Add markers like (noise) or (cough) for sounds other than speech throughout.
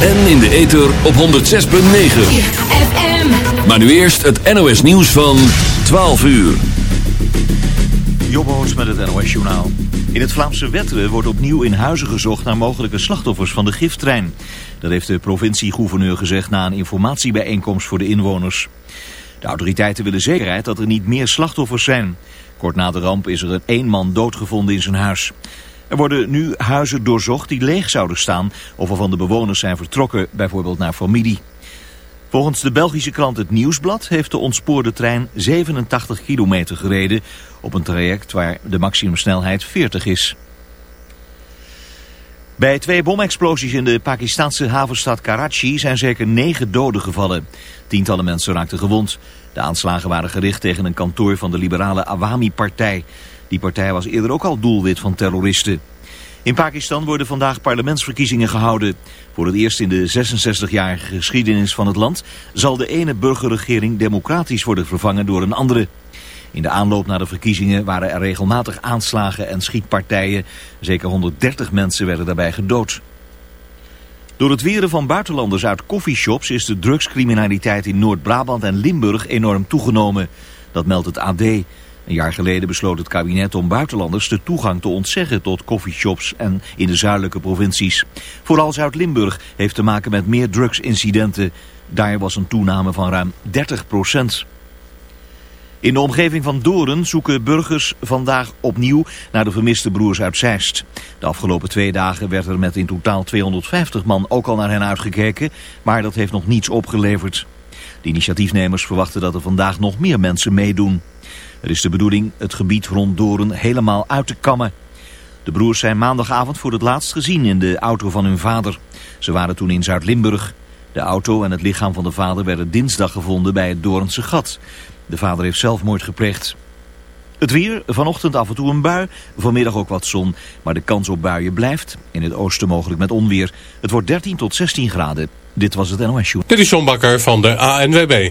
En in de ether op 106.9. FM. Maar nu eerst het NOS nieuws van 12 uur. Jobboots met het NOS Journaal. In het Vlaamse Wetteren wordt opnieuw in huizen gezocht naar mogelijke slachtoffers van de giftrein. Dat heeft de provincie-gouverneur gezegd na een informatiebijeenkomst voor de inwoners. De autoriteiten willen zekerheid dat er niet meer slachtoffers zijn. Kort na de ramp is er een één man doodgevonden in zijn huis. Er worden nu huizen doorzocht die leeg zouden staan of waarvan de bewoners zijn vertrokken, bijvoorbeeld naar familie. Volgens de Belgische krant Het Nieuwsblad heeft de ontspoorde trein 87 kilometer gereden op een traject waar de maximumsnelheid 40 is. Bij twee bomexplosies in de Pakistanse havenstad Karachi zijn zeker negen doden gevallen. Tientallen mensen raakten gewond. De aanslagen waren gericht tegen een kantoor van de liberale Awami-partij. Die partij was eerder ook al doelwit van terroristen. In Pakistan worden vandaag parlementsverkiezingen gehouden. Voor het eerst in de 66-jarige geschiedenis van het land zal de ene burgerregering democratisch worden vervangen door een andere. In de aanloop naar de verkiezingen waren er regelmatig aanslagen en schietpartijen. Zeker 130 mensen werden daarbij gedood. Door het weren van buitenlanders uit coffeeshops is de drugscriminaliteit in Noord-Brabant en Limburg enorm toegenomen. Dat meldt het AD. Een jaar geleden besloot het kabinet om buitenlanders de toegang te ontzeggen tot coffeeshops en in de zuidelijke provincies. Vooral Zuid-Limburg heeft te maken met meer drugsincidenten. Daar was een toename van ruim 30 procent. In de omgeving van Doren zoeken burgers vandaag opnieuw naar de vermiste broers uit Zeist. De afgelopen twee dagen werd er met in totaal 250 man ook al naar hen uitgekeken, maar dat heeft nog niets opgeleverd. De initiatiefnemers verwachten dat er vandaag nog meer mensen meedoen. Het is de bedoeling het gebied rond Doren helemaal uit te kammen. De broers zijn maandagavond voor het laatst gezien in de auto van hun vader. Ze waren toen in Zuid-Limburg. De auto en het lichaam van de vader werden dinsdag gevonden bij het Doornse gat. De vader heeft zelfmoord gepleegd. Het weer, vanochtend af en toe een bui, vanmiddag ook wat zon. Maar de kans op buien blijft. In het oosten mogelijk met onweer. Het wordt 13 tot 16 graden. Dit was het NOS Show. Dit is John Bakker van de ANWB.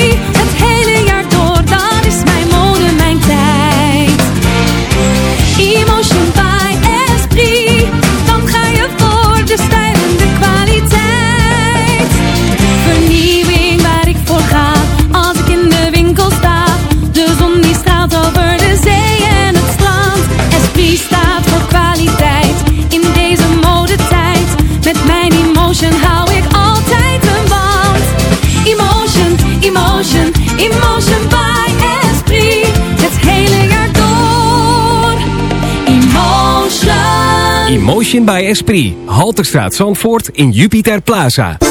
Emotion, by Esprit. Het hele jaar door. Emotion. Emotion by Esprit. Halterstraat Zandvoort in Jupiter Plaza.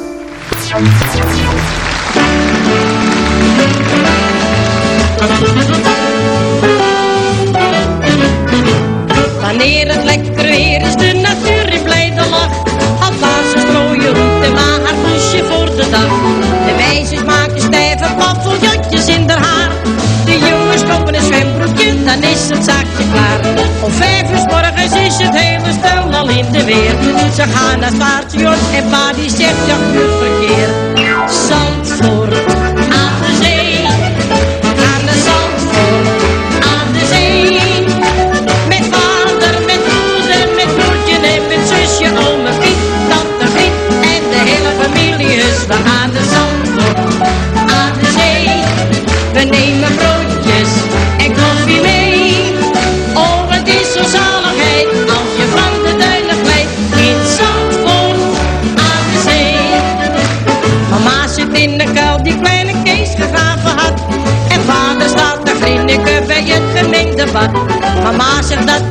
Wanneer het lekker weer is, de natuur in blijde lach. Had ze strooien roet en maar haar poesje voor de dag. De meisjes maken stijve paffeljotjes in haar haar. De jongens kopen een zwembroekje, dan is het zaakje klaar. Om vijf uur morgens is het hele stel in de weer. Ze gaan naar het station en pa die zegt, ja, goed verkeer. Zandvoort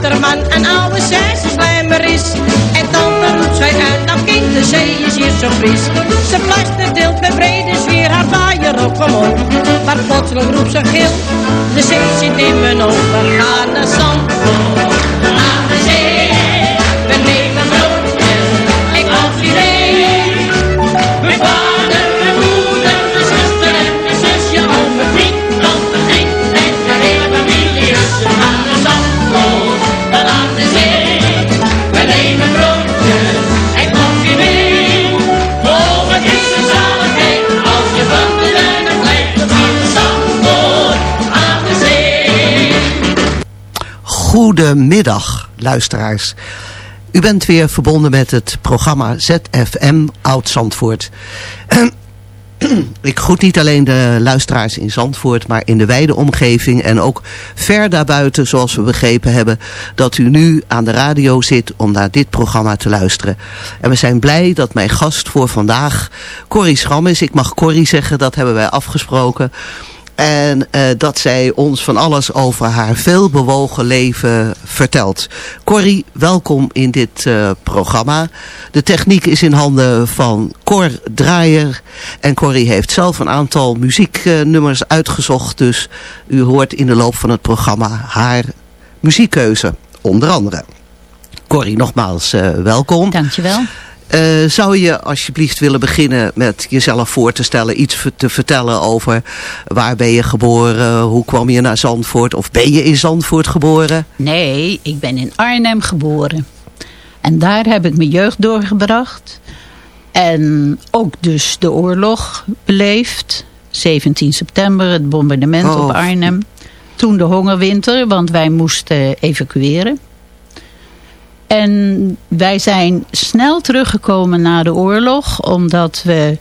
waterman, een oude slijmer is. En dan roept zij uit, dat kind, de zee is hier zo fris. Ze fluistert deelt met brede sfeer haar vaaier op omhoog. Maar plotseling roept ze gil, de zee zit in mijn ogen. Ga naar zand, Goedemiddag, luisteraars. U bent weer verbonden met het programma ZFM Oud-Zandvoort. Ik groet niet alleen de luisteraars in Zandvoort, maar in de wijde omgeving en ook ver daarbuiten, zoals we begrepen hebben, dat u nu aan de radio zit om naar dit programma te luisteren. En we zijn blij dat mijn gast voor vandaag Corrie Schram is. Ik mag Corrie zeggen, dat hebben wij afgesproken. En eh, dat zij ons van alles over haar veelbewogen leven vertelt. Corrie, welkom in dit eh, programma. De techniek is in handen van Cor Draaier. En Corrie heeft zelf een aantal muzieknummers uitgezocht. Dus u hoort in de loop van het programma haar muziekkeuze, onder andere. Corrie, nogmaals uh, welkom. Dankjewel. Uh, zou je alsjeblieft willen beginnen met jezelf voor te stellen, iets te vertellen over waar ben je geboren, hoe kwam je naar Zandvoort of ben je in Zandvoort geboren? Nee, ik ben in Arnhem geboren. En daar heb ik mijn jeugd doorgebracht. En ook dus de oorlog beleefd. 17 september, het bombardement oh. op Arnhem. Toen de hongerwinter, want wij moesten evacueren. En wij zijn snel teruggekomen na de oorlog. Omdat we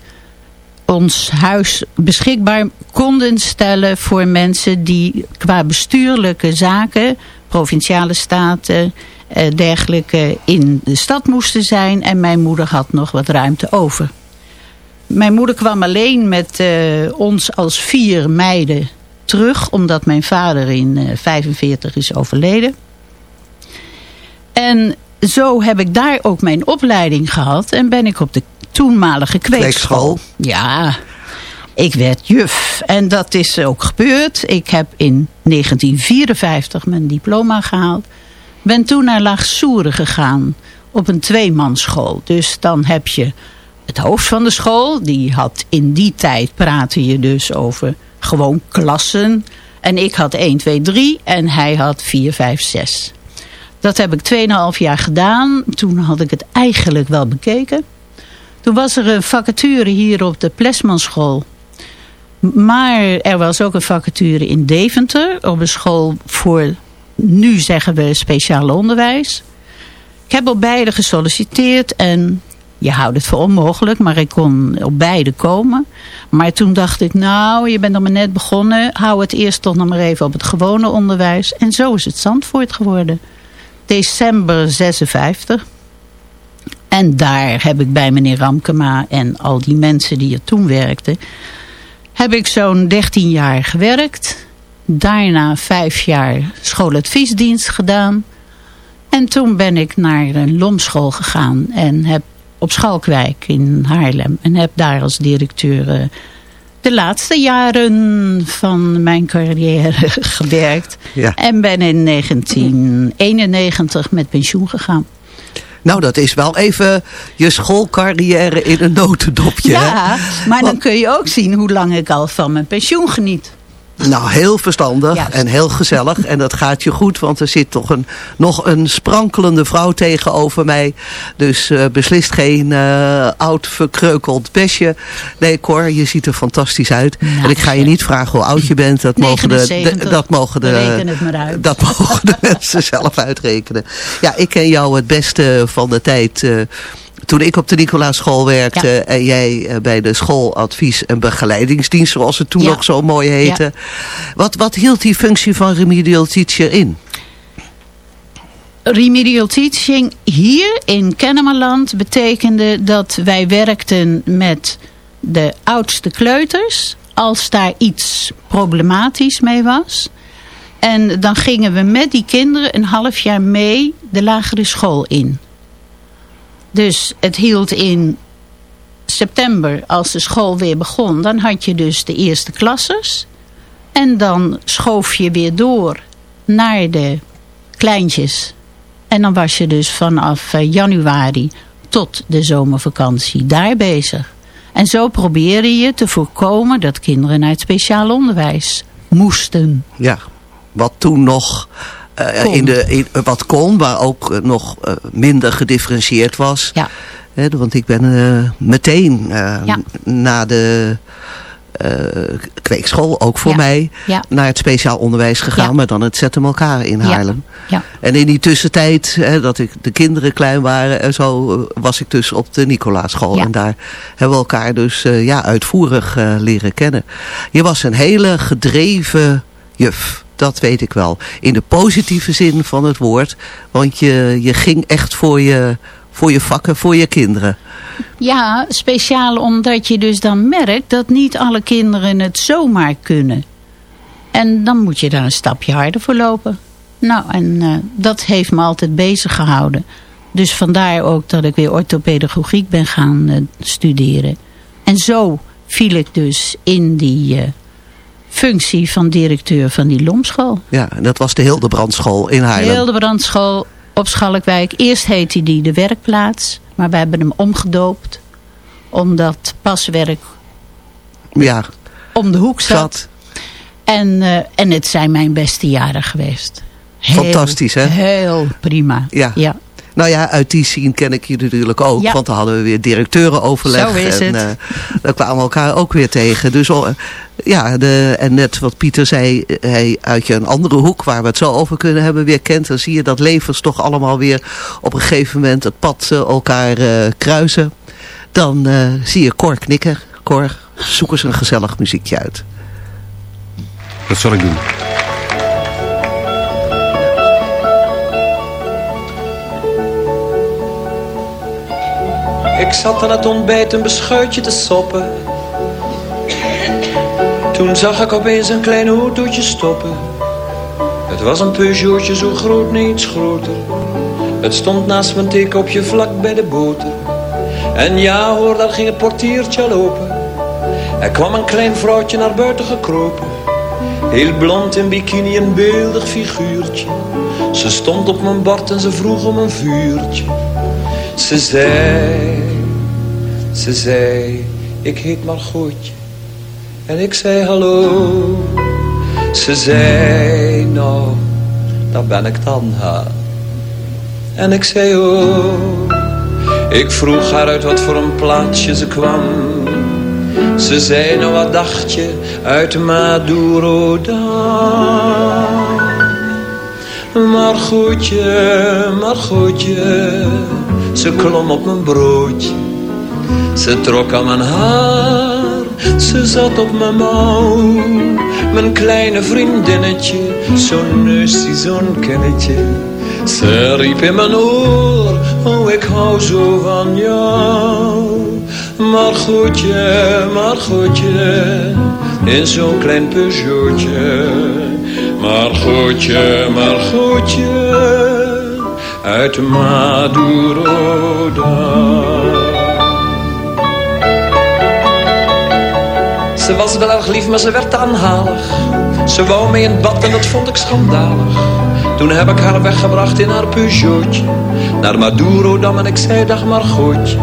ons huis beschikbaar konden stellen voor mensen die qua bestuurlijke zaken, provinciale staten, eh, dergelijke in de stad moesten zijn. En mijn moeder had nog wat ruimte over. Mijn moeder kwam alleen met uh, ons als vier meiden terug. Omdat mijn vader in uh, 45 is overleden. En zo heb ik daar ook mijn opleiding gehad. En ben ik op de toenmalige kweekschool. kweekschool. Ja, ik werd juf. En dat is ook gebeurd. Ik heb in 1954 mijn diploma gehaald. Ben toen naar Laagsoeren gegaan. Op een tweemansschool. Dus dan heb je het hoofd van de school. Die had in die tijd praten je dus over gewoon klassen. En ik had 1, 2, 3 en hij had 4, 5, 6. Dat heb ik 2,5 jaar gedaan. Toen had ik het eigenlijk wel bekeken. Toen was er een vacature hier op de Plesmanschool. Maar er was ook een vacature in Deventer. Op een school voor, nu zeggen we, speciaal onderwijs. Ik heb op beide gesolliciteerd en je houdt het voor onmogelijk, maar ik kon op beide komen. Maar toen dacht ik, nou, je bent nog maar net begonnen. Hou het eerst toch nog maar even op het gewone onderwijs. En zo is het Zandvoort geworden december 56. En daar heb ik bij meneer Ramkema en al die mensen die er toen werkten... heb ik zo'n 13 jaar gewerkt. Daarna vijf jaar schooladviesdienst gedaan. En toen ben ik naar een lomschool gegaan en heb op Schalkwijk in Haarlem. En heb daar als directeur eh, de laatste jaren van mijn carrière (laughs) gewerkt. Ja. En ben in 1991 met pensioen gegaan. Nou, dat is wel even je schoolcarrière in een notendopje. Ja, maar dan kun je ook zien hoe lang ik al van mijn pensioen geniet. Nou, heel verstandig en heel gezellig. En dat gaat je goed, want er zit toch een, nog een sprankelende vrouw tegenover mij. Dus uh, beslist geen uh, oud verkreukeld besje. Nee, Cor, je ziet er fantastisch uit. En ik ga je niet vragen hoe oud je bent. Dat mogen de, de dat mogen de, dat mogen de (laughs) mensen zelf uitrekenen. Ja, ik ken jou het beste van de tijd... Uh, toen ik op de Nicolaas-school werkte en jij eh, bij de schooladvies- en begeleidingsdienst, zoals het toen ja. nog zo mooi heette. Wat, wat hield die functie van remedial teacher in? Remedial teaching hier in Kennemerland betekende dat wij werkten met de oudste kleuters. Als daar iets problematisch mee was. En dan gingen we met die kinderen een half jaar mee de lagere school in. Dus het hield in september, als de school weer begon, dan had je dus de eerste klasses. En dan schoof je weer door naar de kleintjes. En dan was je dus vanaf eh, januari tot de zomervakantie daar bezig. En zo probeerde je te voorkomen dat kinderen naar het speciaal onderwijs moesten. Ja, wat toen nog uh, in de, in, wat kon, maar ook uh, nog uh, minder gedifferentieerd was. Ja. want ik ben meteen ja. na de kweekschool, ook voor Ja. mij, Ja. naar het speciaal onderwijs gegaan, Ja. maar dan het Zetten elkaar in Haarlem. Ja. En in die tussentijd, hè, dat ik, de kinderen klein waren en zo, eh, was ik dus op de Nicolaaschool. En daar hebben we elkaar dus eh, ja, uitvoerig eh, leren kennen. Je was een hele gedreven juf. Dat weet ik wel. In de positieve zin van het woord. Want je, je ging echt voor je, voor je vakken, voor je kinderen. Ja, speciaal omdat je dus dan merkt dat niet alle kinderen het zomaar kunnen. En dan moet je daar een stapje harder voor lopen. Nou, en eh, dat heeft me altijd bezig gehouden. Dus vandaar ook dat ik weer orthopedagogiek ben gaan eh, studeren. En zo viel ik dus in die eh, functie van directeur van die Lomschool. Ja, en dat was de Hildebrandschool in Haarlem. Hildebrandschool op Schalkwijk. Eerst heette die de werkplaats. Maar we hebben hem omgedoopt. Omdat paswerk Ja, om de hoek zat. zat. En, eh, en het zijn mijn beste jaren geweest. Heel, Fantastisch, hè? Heel prima. Ja. ja. Nou ja, uit die scene ken ik je natuurlijk ook. Ja. Want dan hadden we weer directeurenoverleg. Zo is en het. eh, dan kwamen we elkaar ook weer tegen. Dus oh, ja, de, en net wat Pieter zei, hij uit je een andere hoek waar we het zo over kunnen hebben weer kent. Dan zie je dat levens toch allemaal weer op een gegeven moment het pad eh, elkaar eh, kruisen. Dan eh, zie je Cor knikken. Cor, zoek eens een gezellig muziekje uit. Dat zal ik doen. Ik zat aan het ontbijt een beschuitje te soppen. Toen zag ik opeens een klein autootje stoppen. Het was een Peugeotje zo groot, niets groter. Het stond naast mijn theekopje vlak bij de boter. En ja hoor, daar ging het portiertje al open. Er kwam een klein vrouwtje naar buiten gekropen. Heel blond in bikini, een beeldig figuurtje. Ze stond op mijn bord en ze vroeg om een vuurtje. Ze zei, ze zei, ik heet Margotje. En ik zei hallo. Ze zei, nou, daar ben ik dan, ha. En ik zei, oh. Ik vroeg haar uit wat voor een plaatsje ze kwam. Ze zei, nou wat dacht je, uit Maduro dan. Maar goedje, maar goedje, ze klom op mijn broodje. Ze trok aan mijn haar, ze zat op mijn mouw. Mijn kleine vriendinnetje, zo'n neusje, zo'n kennetje. Ze riep in mijn oor, oh ik hou zo van jou. Maar goedje, maar goedje, in zo'n klein Peugeotje. Maar goedje, maar goedje, uit Maduro was wel erg lief, maar ze werd aanhalig. Ze wou mee in bad en dat vond ik schandalig. Toen heb ik haar weggebracht in haar Peugeotje. Naar Maduro dan en ik zei dag Margotje.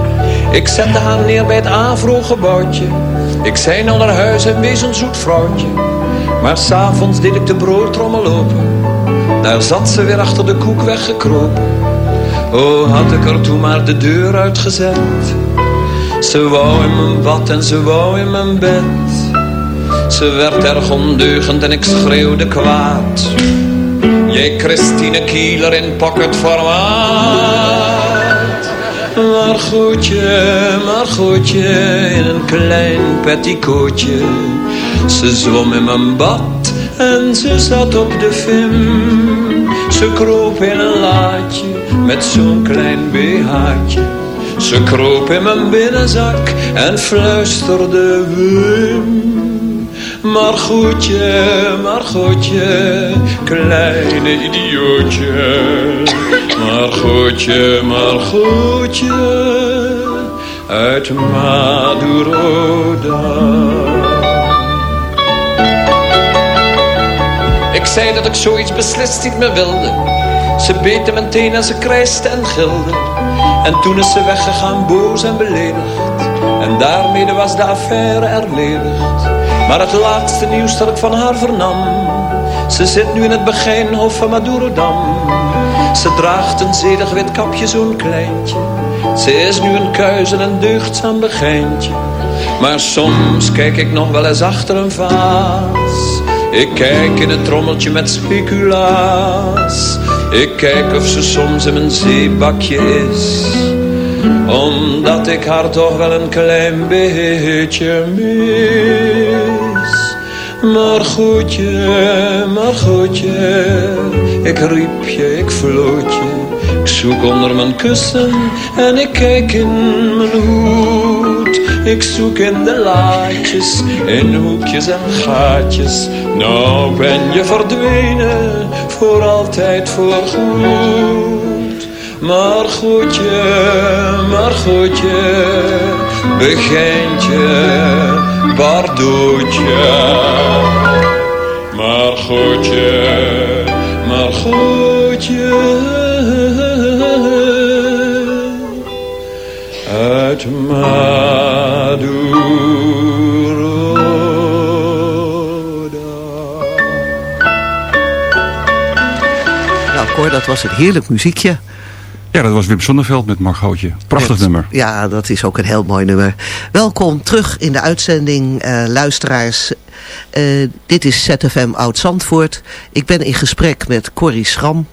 Ik zette haar neer bij het Avro-gebouwtje. Ik zei nou naar huis en wees een zoet vrouwtje. Maar s'avonds deed ik de broodtrommel open. Daar zat ze weer achter de koek weggekropen. Oh, had ik er toen maar de deur uitgezet. Ze wou in mijn bad en ze wou in mijn bed. Ze werd erg ondeugend en ik schreeuwde kwaad. Jij Christine Kieler in pocketformaat. Maar goedje, maar goedje, in een klein petticootje. Ze zwom in mijn bad en ze zat op de vim. Ze kroop in een laadje met zo'n klein BH'tje. Ze kroop in mijn binnenzak en fluisterde Wim. Maar goedje, maar goedje, kleine idiootje. Maar goedje, maar goedje, uit Madurodam. Ik zei dat ik zoiets beslist niet meer wilde. Ze beten meteen en ze krijste en gilde. En toen is ze weggegaan, boos en beledigd. En daarmee was de affaire erledigd. Maar het laatste nieuws dat ik van haar vernam. Ze zit nu in het begijnhof van Madurodam. Ze draagt een zedig wit kapje, zo'n kleintje. Ze is nu een kuis en een deugdzaam begijntje. Maar soms kijk ik nog wel eens achter een vaas. Ik kijk in het trommeltje met speculaas. Ik kijk of ze soms in mijn zeebakje is. Omdat ik haar toch wel een klein beetje mis. Maar goedje, maar goedje. Ik riep je, ik floot je. Ik zoek onder mijn kussen en ik kijk in mijn hoed. Ik zoek in de laadjes, in hoekjes en gaatjes. Nou ben je verdwenen, voor altijd voorgoed. Maar goedje, maar goedje, begintje, bardootje. Maar goedje, Dat was een heerlijk muziekje. Ja, dat was Wim Sonneveld met Margootje. Prachtig nummer. Ja, dat is ook een heel mooi nummer. Welkom terug in de uitzending, eh, luisteraars. Eh, dit is ZFM Oud-Zandvoort. Ik ben in gesprek met Corrie Schram.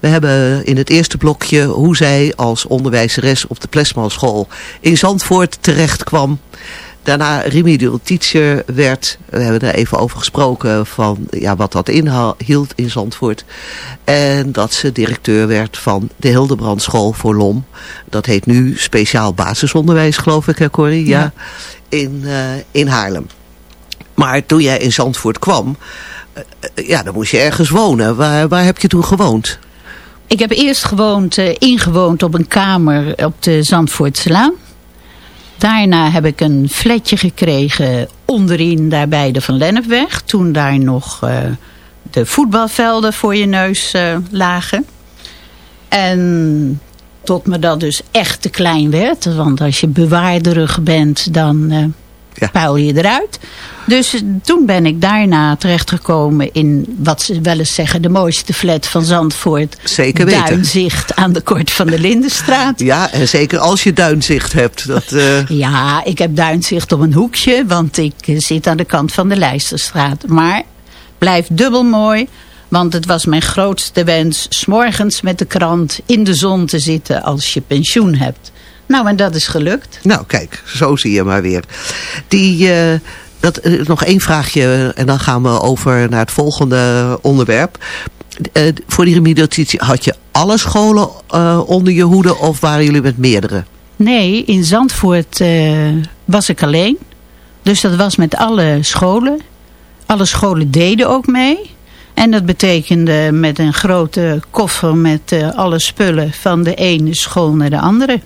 We hebben in het eerste blokje hoe zij als onderwijzeres op de Plesmanschool in Zandvoort terecht kwam. Daarna remedial teacher werd. We hebben er even over gesproken van ja, wat dat inhield in Zandvoort. En dat ze directeur werd van de Hildebrandschool voor LOM. Dat heet nu speciaal basisonderwijs geloof ik hè Corrie? Ja. In, eh, in Haarlem. Maar toen jij in Zandvoort kwam, eh, eh, ja dan moest je ergens wonen. Waar, waar heb je toen gewoond? Ik heb eerst gewoond, ingewoond op een kamer op de Zandvoortselaan. Daarna heb ik een flatje gekregen onderin daar bij de Van Lennepweg. Toen daar nog eh, de voetbalvelden voor je neus eh, lagen. En tot me dat dus echt te klein werd. Want als je bewaarderig bent, dan eh puil je eruit. Dus eh, toen ben ik daarna terechtgekomen in wat ze wel eens zeggen... de mooiste flat van Zandvoort. Zeker weten. Duinzicht aan de Kort van de Lindenstraat. Ja, en zeker als je duinzicht hebt. Dat, eh, Ja, ik heb duinzicht op een hoekje, want ik eh, zit aan de kant van de Leisterstraat. Maar blijft dubbel mooi, want het was mijn grootste wens... s'morgens met de krant in de zon te zitten als je pensioen hebt. Nou, en dat is gelukt. Nou, kijk, zo zie je maar weer. Die, eh, dat, eh, nog één vraagje en dan gaan we over naar het volgende onderwerp. Eh, voor die remediatie had je alle scholen onder je hoede of waren jullie met meerdere? Nee, in Zandvoort was ik alleen. Dus dat was met alle scholen. Alle scholen deden ook mee. En dat betekende met een grote koffer met alle spullen van de ene school naar de andere.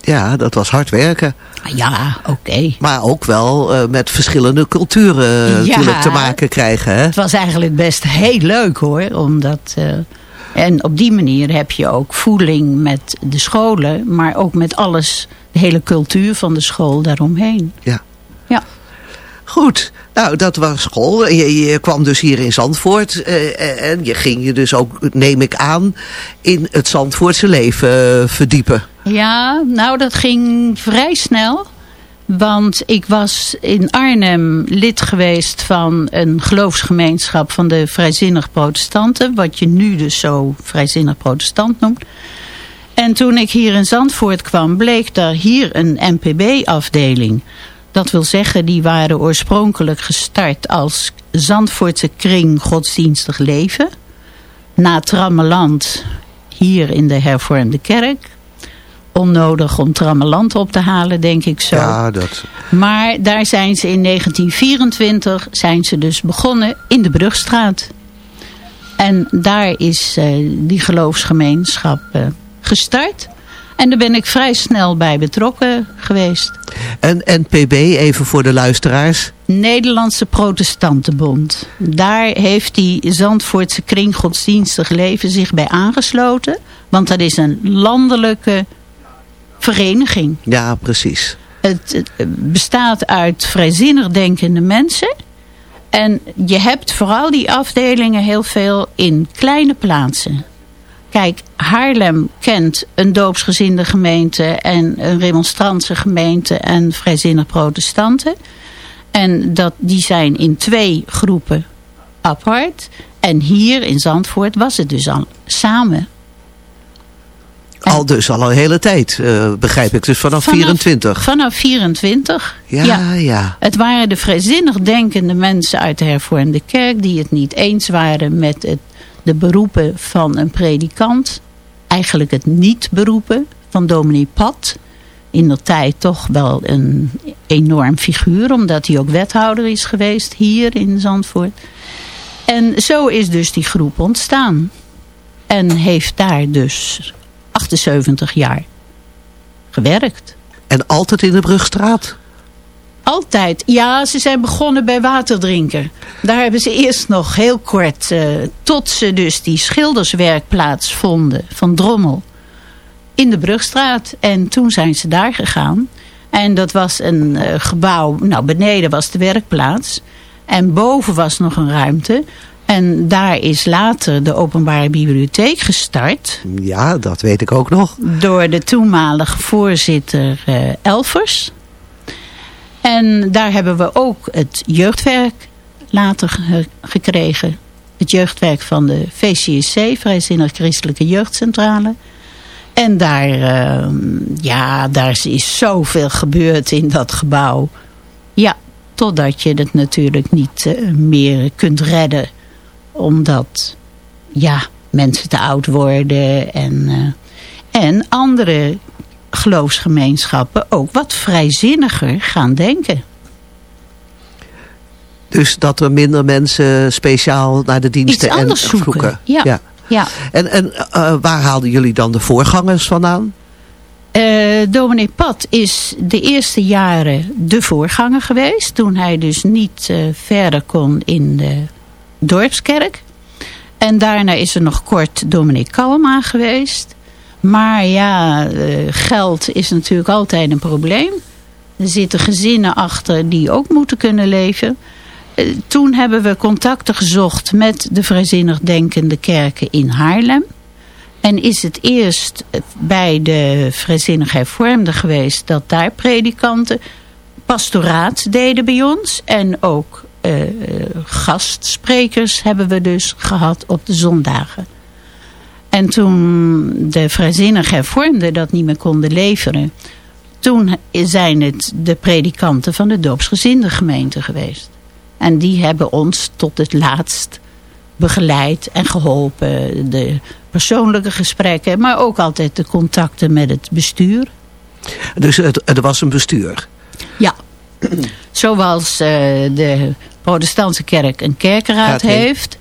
Ja, dat was hard werken. Ja, oké. Maar ook wel eh, met verschillende culturen eh, Ja. natuurlijk te maken krijgen. Hè? Het was eigenlijk best heel leuk hoor. Omdat, eh, en op die manier heb je ook voeling met de scholen. Maar ook met alles, de hele cultuur van de school daaromheen. Ja. Ja. Goed, nou dat was school. Je, je kwam dus hier in Zandvoort eh, en je ging je dus ook, neem ik aan, in het Zandvoortse leven eh, verdiepen. Ja, nou dat ging vrij snel. Want ik was in Arnhem lid geweest van een geloofsgemeenschap van de vrijzinnig protestanten. Wat je nu dus zo vrijzinnig protestant noemt. En toen ik hier in Zandvoort kwam, bleek daar hier een NPB-afdeling. Dat wil zeggen, die waren oorspronkelijk gestart als Zandvoortse kring godsdienstig leven. Na Trammeland, hier in de hervormde kerk. onnodig om trammeland op te halen, denk ik zo. Ja, dat... Maar daar zijn ze in 1924 zijn ze dus begonnen in de Brugstraat. En daar is uh, die geloofsgemeenschap uh, gestart. En daar ben ik vrij snel bij betrokken geweest. En NPB, even voor de luisteraars? Nederlandse Protestantenbond. Daar heeft die Zandvoortse kring godsdienstig leven zich bij aangesloten. Want dat is een landelijke vereniging. Ja, precies. Het, het bestaat uit vrijzinnig denkende mensen. En je hebt vooral die afdelingen heel veel in kleine plaatsen. Kijk, Haarlem kent een doopsgezinde gemeente en een remonstrantse gemeente en vrijzinnig protestanten. En dat, die zijn in twee groepen apart. En hier in Zandvoort was het dus al samen. Al dus al een hele tijd, uh, begrijp ik. Dus vanaf, vanaf 24. Vanaf 24. Ja, ja, ja. Het waren de vrijzinnig denkende mensen uit de hervormde kerk... die het niet eens waren met het, de beroepen van een predikant. Eigenlijk het niet beroepen van dominee Pat. In de tijd toch wel een enorm figuur... omdat hij ook wethouder is geweest hier in Zandvoort. En zo is dus die groep ontstaan. En heeft daar dus 78 jaar gewerkt. En altijd in de Brugstraat? Altijd. Ja, ze zijn begonnen bij waterdrinken. Daar hebben ze eerst nog heel kort, uh, tot ze dus die schilderswerkplaats vonden van Drommel. In de Brugstraat. En toen zijn ze daar gegaan. En dat was een uh, gebouw, nou beneden was de werkplaats. En boven was nog een ruimte en daar is later de openbare bibliotheek gestart. Ja, dat weet ik ook nog. Door de toenmalige voorzitter uh, Elvers. En daar hebben we ook het jeugdwerk later ge gekregen. Het jeugdwerk van de VCSC, Vrijzinnig Christelijke Jeugdcentrale. En daar, uh, ja, daar is zoveel gebeurd in dat gebouw. Ja, totdat je het natuurlijk niet uh, meer kunt redden omdat ja, mensen te oud worden en, uh, en andere geloofsgemeenschappen ook wat vrijzinniger gaan denken. Dus dat er minder mensen speciaal naar de diensten en zoeken. Ja. ja. ja. En, en uh, waar haalden jullie dan de voorgangers vandaan? Uh, dominee Pat is de eerste jaren de voorganger geweest. Toen hij dus niet uh, verder kon in de dorpskerk. En daarna is er nog kort dominee Kalma geweest. Maar ja, eh, geld is natuurlijk altijd een probleem. Er zitten gezinnen achter die ook moeten kunnen leven. Eh, toen hebben we contacten gezocht met de vrijzinnig denkende kerken in Haarlem. En is het eerst bij de vrijzinnig hervormde geweest dat daar predikanten pastoraat deden bij ons. En ook uh, gastsprekers hebben we dus gehad op de zondagen. En toen de vrijzinnig hervormden dat niet meer konden leveren... toen zijn het de predikanten van de doopsgezinde gemeente geweest. En die hebben ons tot het laatst begeleid en geholpen. De persoonlijke gesprekken, maar ook altijd de contacten met het bestuur. Dus het, er was een bestuur? Ja, (clears throat) zoals uh, de protestantse kerk een kerkenraad heeft.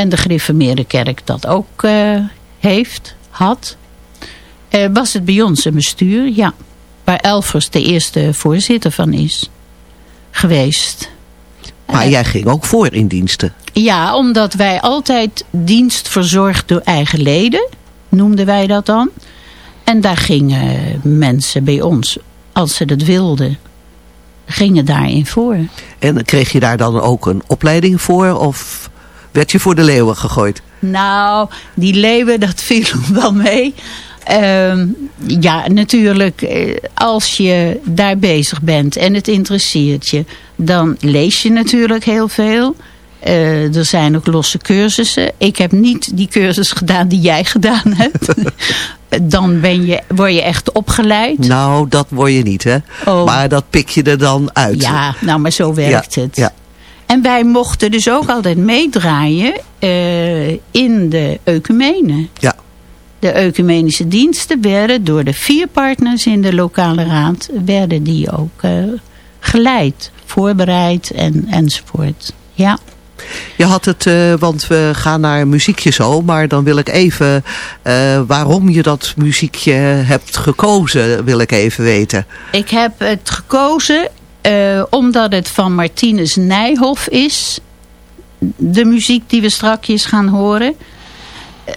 En de gereformeerde kerk dat ook uh, heeft, had. Uh, was het bij ons een bestuur, ja. Waar Elvers de eerste voorzitter van is geweest. Maar jij ging ook voor in diensten. Ja, omdat wij altijd dienst verzorgd door eigen leden, noemden wij dat dan. En daar gingen mensen bij ons, als ze dat wilden, gingen daarin voor. En kreeg je daar dan ook een opleiding voor of werd je voor de leeuwen gegooid? Nou, die leeuwen, dat (laughs) viel wel mee. Uh, ja, natuurlijk, eh, als je daar bezig bent en het interesseert je, dan lees je natuurlijk heel veel. Uh, er zijn ook losse cursussen. Ik heb niet die cursus (laughs) gedaan die jij gedaan (laughs) hebt. dan ben je, word je echt opgeleid. Nou, dat word je niet, hè? Oh. Maar dat pik je er dan uit. Ja, nou, maar zo werkt ja, het. Ja. En wij mochten dus ook altijd meedraaien uh, in de ecumene. Ja. De ecumenische diensten werden door de vier partners in de lokale raad... werden die ook uh, geleid, voorbereid en, enzovoort. Ja. Je had het, uh, want we gaan naar muziekje zo, maar dan wil ik even uh, waarom je dat muziekje hebt gekozen, wil ik even weten. Ik heb het gekozen uh, omdat het van Martinus Nijhoff is, de muziek die we strakjes gaan horen.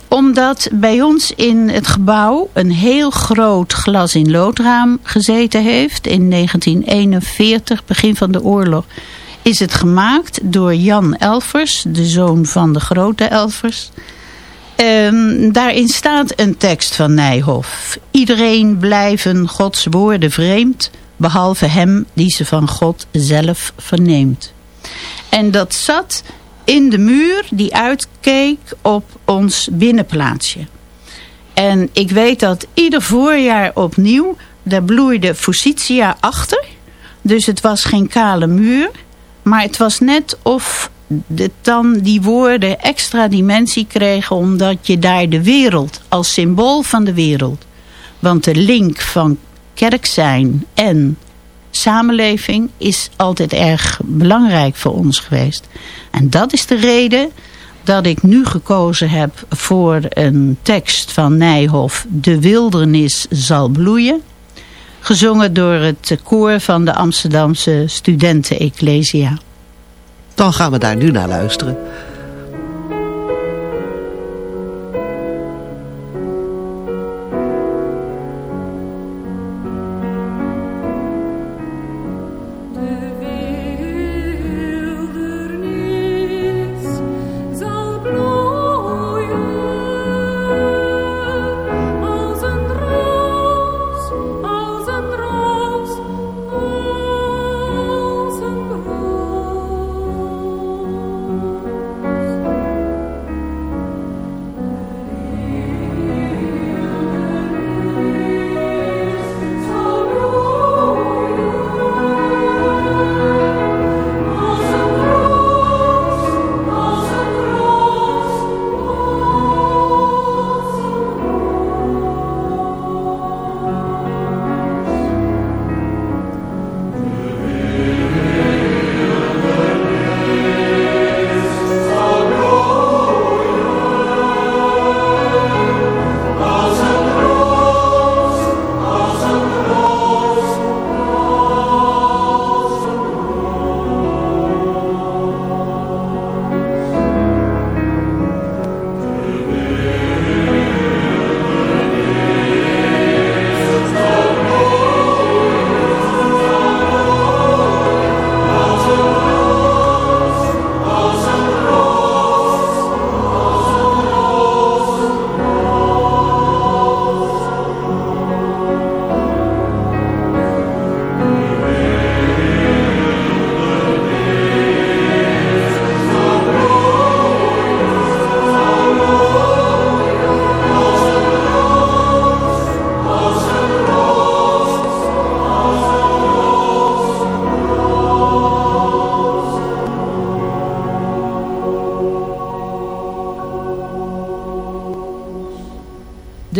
Omdat bij ons in het gebouw een heel groot glas in loodraam gezeten heeft in 1941, begin van de oorlog is het gemaakt door Jan Elvers, de zoon van de grote Elvers. Um, daarin staat een tekst van Nijhoff. Iedereen blijven Gods woorden vreemd, behalve hem die ze van God zelf verneemt. En dat zat in de muur die uitkeek op ons binnenplaatsje. En ik weet dat ieder voorjaar opnieuw, daar bloeide Fusitia achter. Dus het was geen kale muur. Maar het was net of dan die woorden extra dimensie kregen... omdat je daar de wereld, als symbool van de wereld... want de link van kerk zijn en samenleving is altijd erg belangrijk voor ons geweest. En dat is de reden dat ik nu gekozen heb voor een tekst van Nijhoff... De wildernis zal bloeien... Gezongen door het koor van de Amsterdamse Studenten Ecclesia. Dan gaan we daar nu naar luisteren.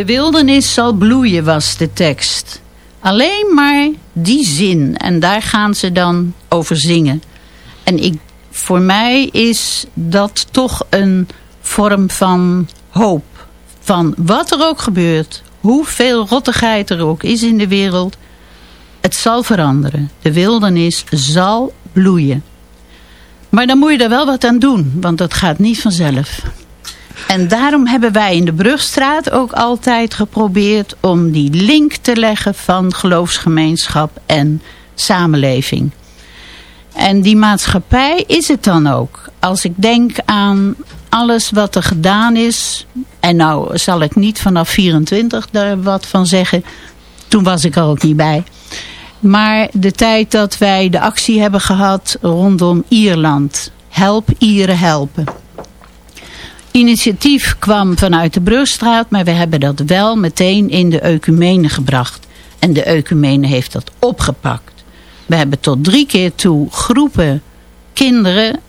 De wildernis zal bloeien was de tekst. Alleen maar die zin. En daar gaan ze dan over zingen. En ik, voor mij is dat toch een vorm van hoop. Van wat er ook gebeurt. Hoeveel rottigheid er ook is in de wereld. Het zal veranderen. De wildernis zal bloeien. Maar dan moet je er wel wat aan doen. Want dat gaat niet vanzelf. En daarom hebben wij in de Brugstraat ook altijd geprobeerd om die link te leggen van geloofsgemeenschap en samenleving. En die maatschappij is het dan ook. Als ik denk aan alles wat er gedaan is. En nou zal ik niet vanaf 24 daar wat van zeggen. Toen was ik er ook niet bij. Maar de tijd dat wij de actie hebben gehad rondom Ierland. Help Ieren helpen initiatief kwam vanuit de Brugstraat, maar we hebben dat wel meteen in de Ecumene gebracht. En de Ecumene heeft dat opgepakt. We hebben tot drie keer toe groepen kinderen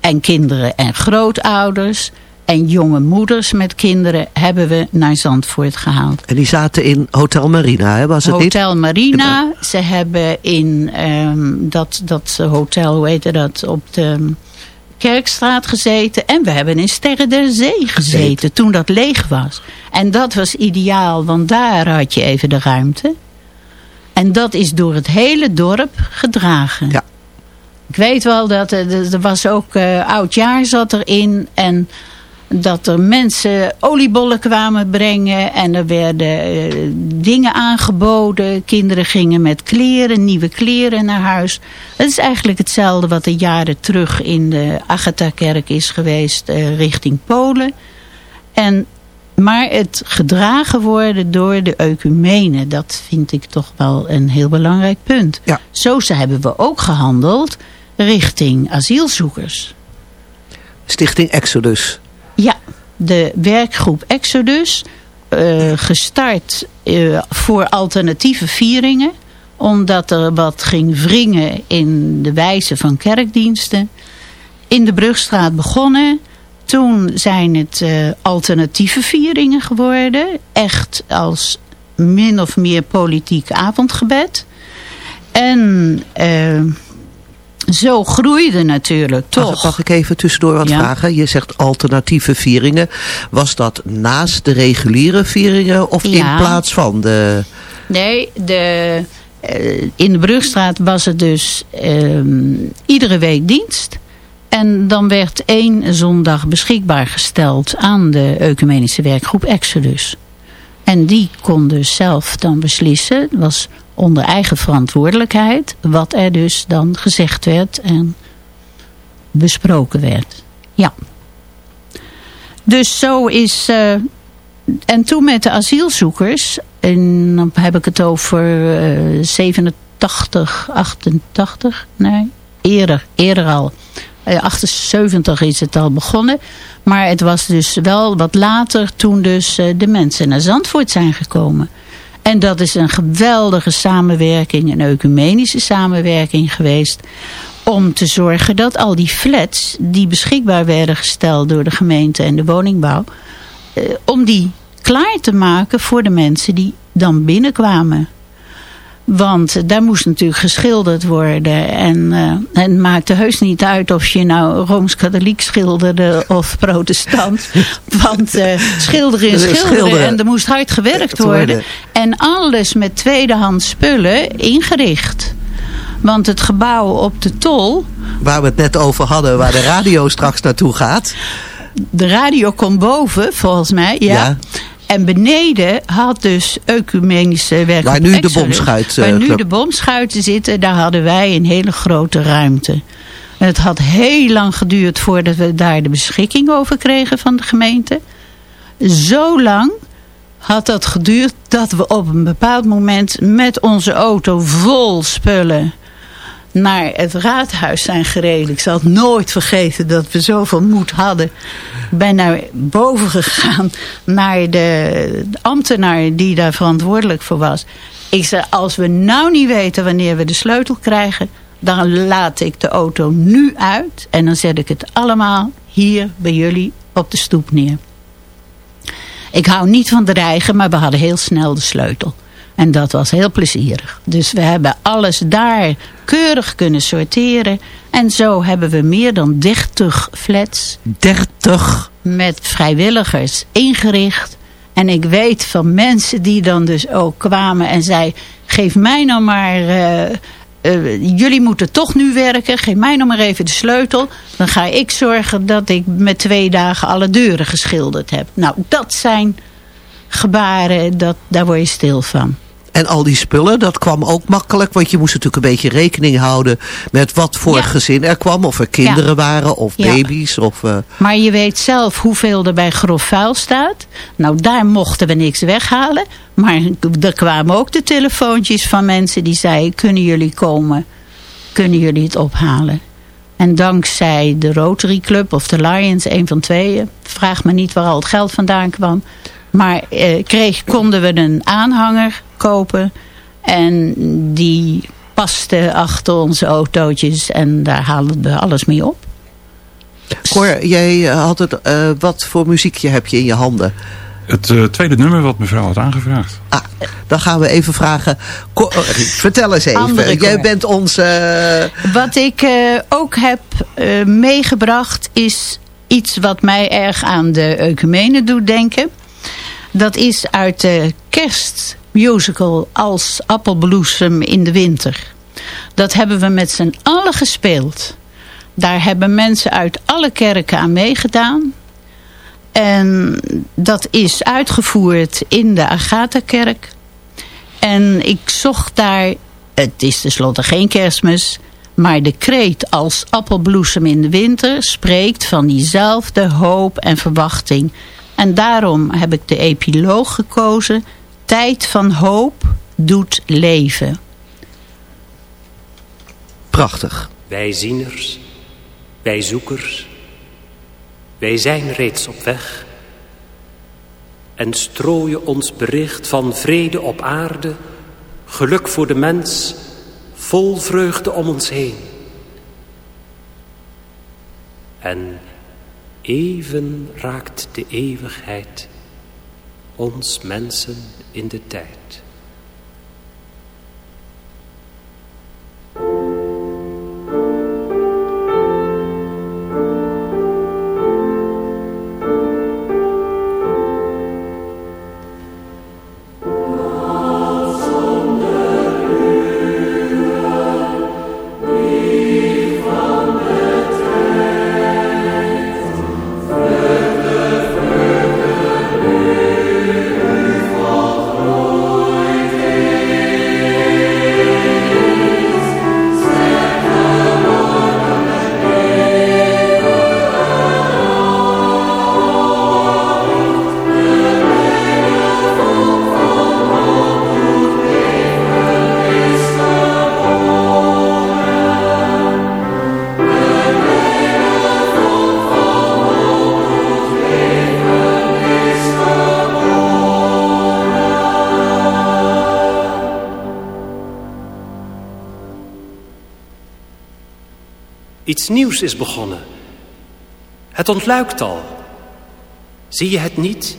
en kinderen en grootouders en jonge moeders met kinderen hebben we naar Zandvoort gehaald. En die zaten in Hotel Marina, hè? was het Hotel niet? Marina. Ze hebben in ehm, dat, dat hotel, hoe heette dat, op de Kerkstraat gezeten. En we hebben in Sterren der Zee gezeten toen dat leeg was. En dat was ideaal, want daar had je even de ruimte. En dat is door het hele dorp gedragen. Ja. Ik weet wel dat er, er was ook uh, oudjaar zat erin. En dat er mensen oliebollen kwamen brengen. En er werden uh, dingen aangeboden. Kinderen gingen met kleren, nieuwe kleren naar huis. Het is eigenlijk hetzelfde wat er jaren terug in de Agatha-kerk is geweest. Uh, richting Polen. En maar het gedragen worden door de ecumene, dat vind ik toch wel een heel belangrijk punt. Ja. Zo hebben we ook gehandeld richting asielzoekers. Stichting Exodus. Ja, de werkgroep Exodus, uh, gestart uh, voor alternatieve vieringen. Omdat er wat ging wringen in de wijze van kerkdiensten. In de Brugstraat begonnen toen zijn het uh, alternatieve vieringen geworden. Echt als min of meer politiek avondgebed. En zo groeide natuurlijk toch. Mag, mag ik even tussendoor wat ja. vragen? Je zegt alternatieve vieringen. Was dat naast de reguliere vieringen of ja. in plaats van de... Nee, de, uh, in de Brugstraat was het dus iedere week dienst. En dan werd één zondag beschikbaar gesteld aan de ecumenische werkgroep Exodus. En die kon dus zelf dan beslissen, was onder eigen verantwoordelijkheid, wat er dus dan gezegd werd en besproken werd. Ja. Dus zo is... Uh, en toen met de asielzoekers, en dan heb ik het over uh, 87, 88, nee, eerder, eerder al... 78 is het al begonnen. Maar het was dus wel wat later toen dus de mensen naar Zandvoort zijn gekomen. En dat is een geweldige samenwerking, een ecumenische samenwerking geweest. Om te zorgen dat al die flats die beschikbaar werden gesteld door de gemeente en de woningbouw. Om die klaar te maken voor de mensen die dan binnenkwamen. Want daar moest natuurlijk geschilderd worden. En, uh, en het maakte heus niet uit of je nou Rooms-Katholiek schilderde of (laughs) protestant. Want uh, schilderen is (laughs) schilderen, schilderen en er moest hard gewerkt worden. En alles met tweedehands spullen ingericht. Want het gebouw op de Tol... Waar we het net over hadden, waar de radio straks naartoe gaat. De radio komt boven, volgens mij. ja. ja. En beneden had dus ecumenische werk. Waar nu de bomschuit. Waar nu de bomschuiten zitten, daar hadden wij een hele grote ruimte. En het had heel lang geduurd voordat we daar de beschikking over kregen van de gemeente. Zo lang had dat geduurd dat we op een bepaald moment met onze auto vol spullen naar het raadhuis zijn gereden. Ik zal het nooit vergeten dat we zoveel moed hadden. Ik ben naar boven gegaan naar de ambtenaar die daar verantwoordelijk voor was. Ik zei, als we nou niet weten wanneer we de sleutel krijgen... dan laat ik de auto nu uit en dan zet ik het allemaal hier bij jullie op de stoep neer. Ik hou niet van dreigen, maar we hadden heel snel de sleutel. En dat was heel plezierig. Dus we hebben alles daar keurig kunnen sorteren. En zo hebben we meer dan 30 flats. 30? Met vrijwilligers ingericht. En ik weet van mensen die dan dus ook kwamen en zeiden... geef mij nou maar... Uh, uh, jullie moeten toch nu werken. Geef mij nou maar even de sleutel. Dan ga ik zorgen dat ik met twee dagen alle deuren geschilderd heb. Nou, dat zijn gebaren, dat, daar word je stil van. En al die spullen, dat kwam ook makkelijk. Want je moest natuurlijk een beetje rekening houden met wat voor ja. gezin er kwam. Of er kinderen ja. waren of baby's. Of, uh... Maar je weet zelf hoeveel er bij grof vuil staat. Nou, daar mochten we niks weghalen. Maar er kwamen ook de telefoontjes van mensen die zeiden... kunnen jullie komen? Kunnen jullie het ophalen? En dankzij de Rotary Club of de Lions, een van tweeën... vraag me niet waar al het geld vandaan kwam... Maar eh, kreeg, konden we een aanhanger kopen. En die paste achter onze autootjes. En daar haalden we alles mee op. Cor, jij eh, had het, eh, wat voor muziekje heb je in je handen? Het uh, tweede nummer wat mevrouw had aangevraagd. Ah, dan gaan we even vragen. Cor, vertel eens even. Jij bent ons... Wat ik ook heb meegebracht is iets wat mij erg aan de ecumene doet denken. Dat is uit de kerstmusical als appelbloesem in de winter. Dat hebben we met z'n allen gespeeld. Daar hebben mensen uit alle kerken aan meegedaan. En dat is uitgevoerd in de Agatha-kerk. En ik zocht daar, het is tenslotte geen kerstmis... maar de kreet als appelbloesem in de winter... spreekt van diezelfde hoop en verwachting. En daarom heb ik de epiloog gekozen... Tijd van hoop doet leven. Prachtig. Wij zieners wij zoekers, wij zijn reeds op weg en strooien ons bericht van vrede op aarde, geluk voor de mens, vol vreugde om ons heen. En even raakt de eeuwigheid ons mensen in de tijd. Iets nieuws is begonnen. Het ontluikt al. Zie je het niet?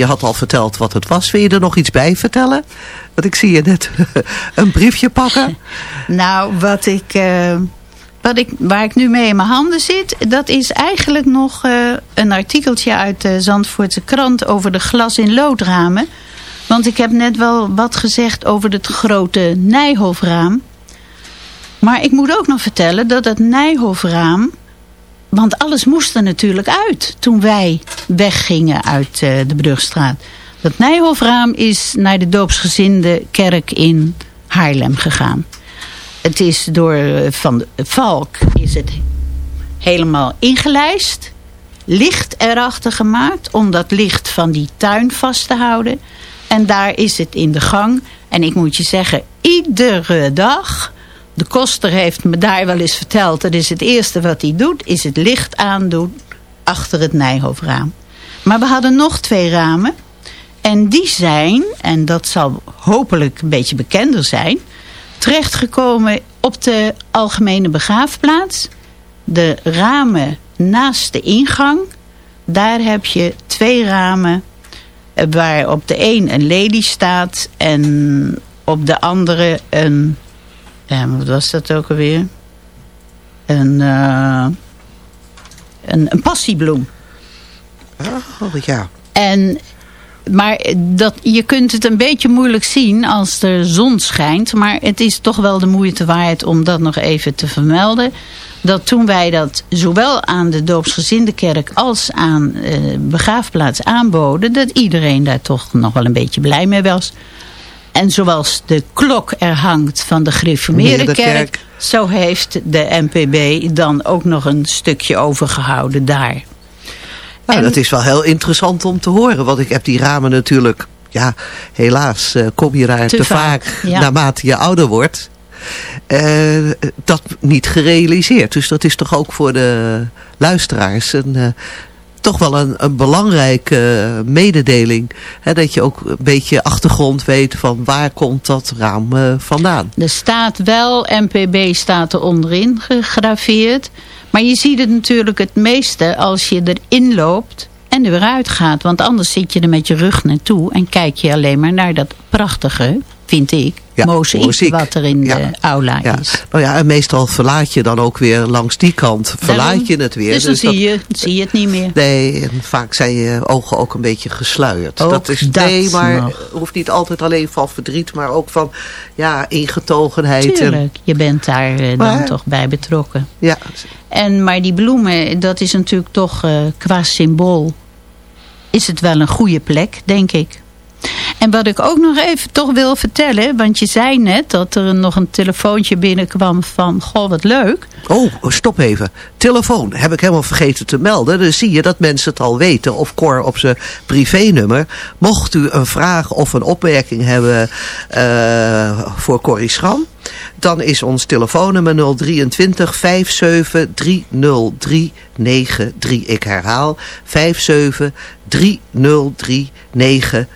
Je had al verteld wat het was. Wil je er nog iets bij vertellen? Want ik zie je net (laughs) een briefje pakken. (laughs) Nou, wat ik, uh, wat ik, waar ik nu mee in mijn handen zit... dat is eigenlijk nog uh, een artikeltje uit de Zandvoortse krant... over de glas in loodramen. Want ik heb net wel wat gezegd over het grote Nijhofraam. Maar ik moet ook nog vertellen dat het Nijhofraam want alles moest er natuurlijk uit toen wij weggingen uit uh, de Brugstraat. Dat Nijhofraam is naar de doopsgezinde kerk in Haarlem gegaan. Het is door eh, Van de Valk is het helemaal ingelijst. Licht erachter gemaakt om dat licht van die tuin vast te houden. En daar is het in de gang. En ik moet je zeggen, iedere dag de koster heeft me daar wel eens verteld... dat is het eerste wat hij doet, is het licht aandoen achter het Nijhoofdraam. Maar we hadden nog twee ramen. En die zijn, en dat zal hopelijk een beetje bekender zijn... terechtgekomen op de algemene begraafplaats. De ramen naast de ingang. Daar heb je twee ramen waar op de een een lady staat... en op de andere een... Ja, wat was dat ook alweer? Een, eh, een, een passiebloem. Oh, ja. En, maar dat, je kunt het een beetje moeilijk zien als er zon schijnt. Maar het is toch wel de moeite waard om dat nog even te vermelden. Dat toen wij dat zowel aan de doopsgezinde kerk als aan eh, begraafplaats aanboden. Dat iedereen daar toch nog wel een beetje blij mee was. En zoals de klok er hangt van de gereformeerde De kerk. Zo heeft de NPB dan ook nog een stukje overgehouden daar. Nou, dat is wel heel interessant om te horen. Want ik heb die ramen natuurlijk... Ja, helaas eh, kom je daar te, Te vaak, vaak, ja. naarmate je ouder wordt. eh, dat niet gerealiseerd. Dus dat is toch ook voor de luisteraars een, eh, toch wel een, een belangrijke mededeling. Hè, dat je ook een beetje achtergrond weet van waar komt dat raam eh, vandaan. Er staat wel, NPB staat er onderin gegraveerd. Maar je ziet het natuurlijk het meeste als je erin loopt en er weer uitgaat. Want anders zit je er met je rug naartoe en kijk je alleen maar naar dat prachtige, vind ik, Ja, mozaïek wat er in de aula Ja. is. Nou ja, en meestal verlaat je dan ook weer langs die kant. Verlaat Daarom. je het weer. Dus dan dat- zie, je, zie je het niet meer. Nee, en vaak zijn je ogen ook een beetje gesluierd. Ook dat is dat nee, maar nog. hoeft niet altijd alleen van verdriet, maar ook van ja, ingetogenheid. En, Tuurlijk, je bent daar eh, dan toch bij betrokken. ja, En, maar die bloemen, dat is natuurlijk toch eh, qua symbool... is het wel een goede plek, denk ik. En wat ik ook nog even toch wil vertellen... want je zei net dat er nog een telefoontje binnenkwam van... goh, wat leuk. Oh, stop even. Telefoon, heb ik helemaal vergeten te melden. Dan zie je dat mensen het al weten. Of Cor op zijn privénummer. Mocht u een vraag of een opmerking hebben eh, voor Corrie Schram. Dan is ons telefoonnummer 023 57 303 93. Ik herhaal 57 303 93.